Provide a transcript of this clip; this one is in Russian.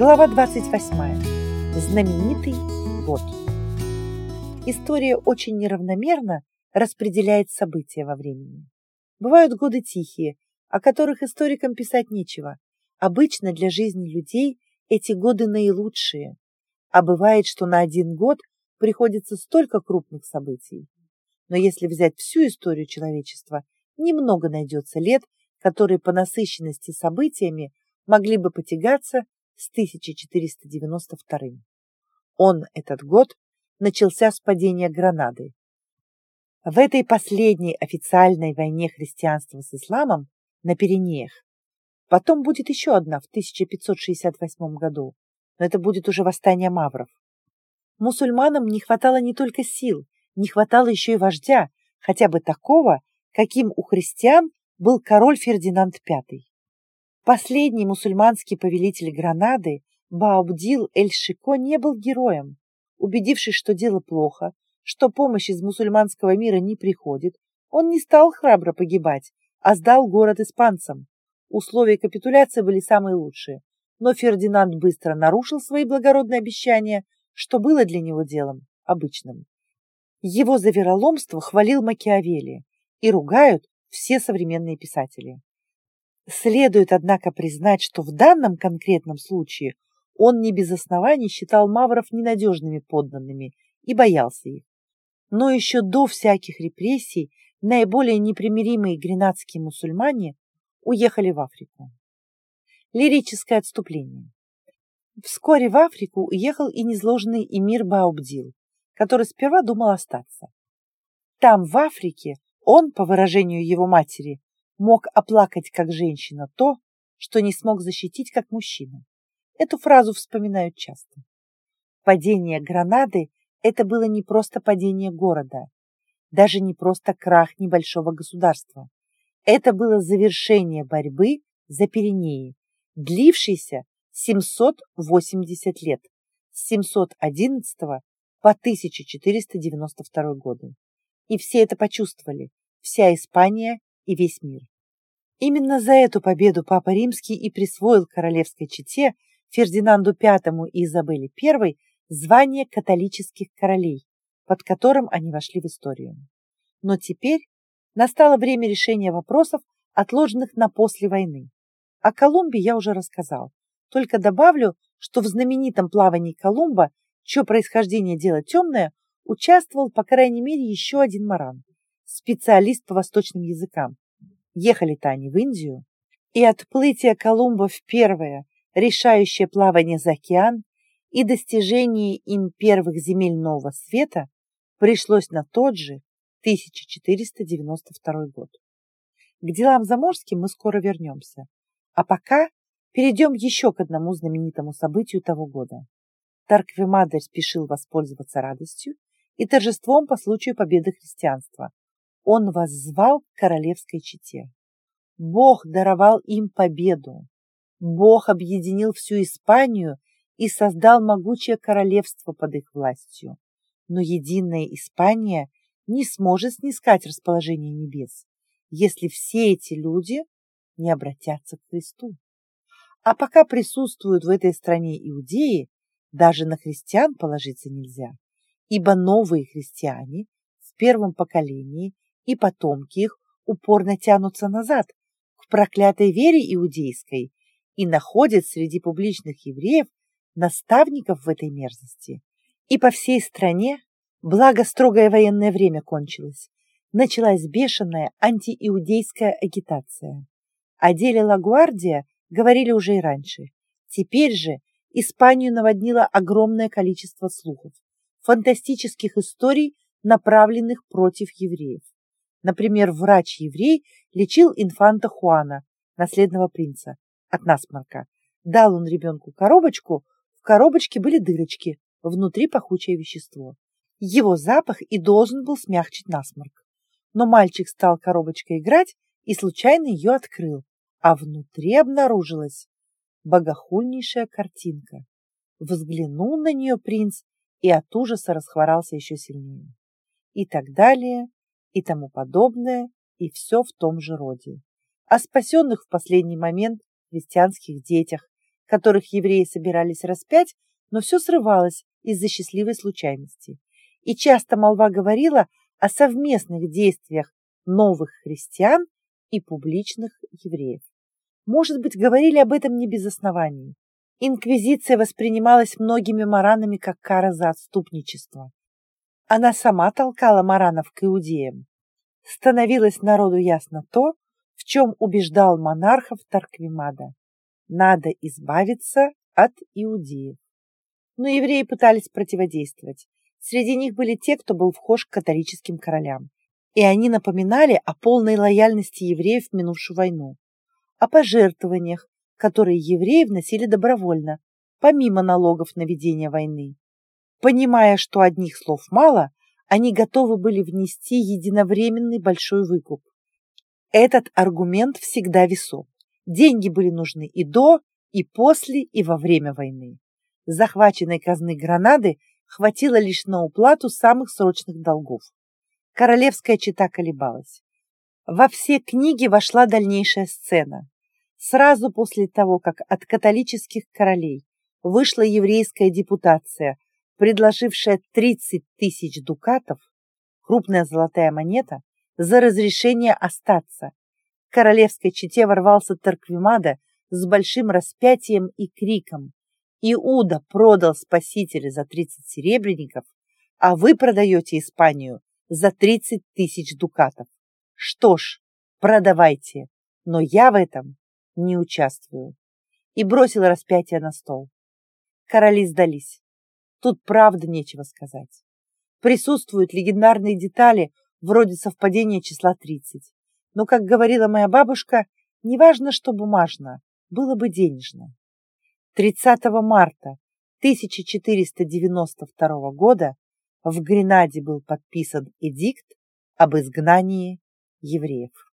Глава 28. Знаменитый год. История очень неравномерно распределяет события во времени. Бывают годы тихие, о которых историкам писать нечего. Обычно для жизни людей эти годы наилучшие. А бывает, что на один год приходится столько крупных событий. Но если взять всю историю человечества, немного найдется лет, которые по насыщенности событиями могли бы потягаться с 1492. Он, этот год, начался с падения Гранады. В этой последней официальной войне христианства с исламом на Пиренеях потом будет еще одна в 1568 году, но это будет уже восстание мавров. Мусульманам не хватало не только сил, не хватало еще и вождя, хотя бы такого, каким у христиан был король Фердинанд V. Последний мусульманский повелитель Гранады Баабдил Эль-Шико не был героем. Убедившись, что дело плохо, что помощь из мусульманского мира не приходит, он не стал храбро погибать, а сдал город испанцам. Условия капитуляции были самые лучшие, но Фердинанд быстро нарушил свои благородные обещания, что было для него делом обычным. Его за вероломство хвалил Макиавелли и ругают все современные писатели. Следует, однако, признать, что в данном конкретном случае он не без оснований считал мавров ненадежными подданными и боялся их. Но еще до всяких репрессий наиболее непримиримые гренадские мусульмане уехали в Африку. Лирическое отступление. Вскоре в Африку уехал и незложенный эмир Баубдил, который сперва думал остаться. Там, в Африке, он, по выражению его матери, мог оплакать как женщина то, что не смог защитить как мужчина. Эту фразу вспоминают часто. Падение Гранады – это было не просто падение города, даже не просто крах небольшого государства. Это было завершение борьбы за Пиренеи, длившейся 780 лет, с 711 по 1492 годы. И все это почувствовали, вся Испания и весь мир. Именно за эту победу Папа Римский и присвоил королевской чете Фердинанду V и Изабелле I звание католических королей, под которым они вошли в историю. Но теперь настало время решения вопросов, отложенных на после войны. О Колумбе я уже рассказал. Только добавлю, что в знаменитом плавании Колумба, чье происхождение дело темное, участвовал, по крайней мере, еще один маран, специалист по восточным языкам, Ехали-то они в Индию, и отплытие Колумба в первое, решающее плавание за океан и достижение им первых земель Нового Света пришлось на тот же 1492 год. К делам заморским мы скоро вернемся, а пока перейдем еще к одному знаменитому событию того года. Тарквемадер спешил воспользоваться радостью и торжеством по случаю победы христианства, он воззвал к королевской чете. Бог даровал им победу. Бог объединил всю Испанию и создал могучее королевство под их властью. Но единая Испания не сможет снискать расположение небес, если все эти люди не обратятся к Христу. А пока присутствуют в этой стране иудеи, даже на христиан положиться нельзя, ибо новые христиане в первом поколении и потомки их упорно тянутся назад, к проклятой вере иудейской, и находят среди публичных евреев наставников в этой мерзости. И по всей стране, благо строгое военное время кончилось, началась бешеная антииудейская агитация. О деле Лагуардия говорили уже и раньше. Теперь же Испанию наводнило огромное количество слухов, фантастических историй, направленных против евреев. Например, врач-еврей лечил инфанта Хуана, наследного принца, от насморка. Дал он ребенку коробочку, в коробочке были дырочки, внутри пахучее вещество. Его запах и должен был смягчить насморк. Но мальчик стал коробочкой играть и случайно ее открыл, а внутри обнаружилась богохульнейшая картинка. Взглянул на нее принц и от ужаса расхворался еще сильнее. И так далее, и тому подобное, и все в том же роде. О спасенных в последний момент христианских детях, которых евреи собирались распять, но все срывалось из-за счастливой случайности. И часто молва говорила о совместных действиях новых христиан и публичных евреев. Может быть, говорили об этом не без оснований. Инквизиция воспринималась многими маранами как кара за отступничество. Она сама толкала маранов к иудеям. Становилось народу ясно то, в чем убеждал монархов Тарквимада. Надо избавиться от иудеев. Но евреи пытались противодействовать. Среди них были те, кто был вхож к католическим королям. И они напоминали о полной лояльности евреев в минувшую войну, о пожертвованиях, которые евреи вносили добровольно, помимо налогов на ведение войны. Понимая, что одних слов мало, они готовы были внести единовременный большой выкуп. Этот аргумент всегда весом. Деньги были нужны и до, и после, и во время войны. Захваченной казны Гранады хватило лишь на уплату самых срочных долгов. Королевская чита колебалась. Во все книги вошла дальнейшая сцена. Сразу после того, как от католических королей вышла еврейская депутация, предложившая 30 тысяч дукатов, крупная золотая монета, за разрешение остаться. К королевской чете ворвался Тарквимада с большим распятием и криком. Иуда продал спасителя за 30 серебряников, а вы продаете Испанию за 30 тысяч дукатов. Что ж, продавайте, но я в этом не участвую. И бросил распятие на стол. Короли сдались. Тут правда нечего сказать. Присутствуют легендарные детали, вроде совпадения числа 30. Но, как говорила моя бабушка, не важно, что бумажно, было бы денежно. 30 марта 1492 года в Гренаде был подписан эдикт об изгнании евреев.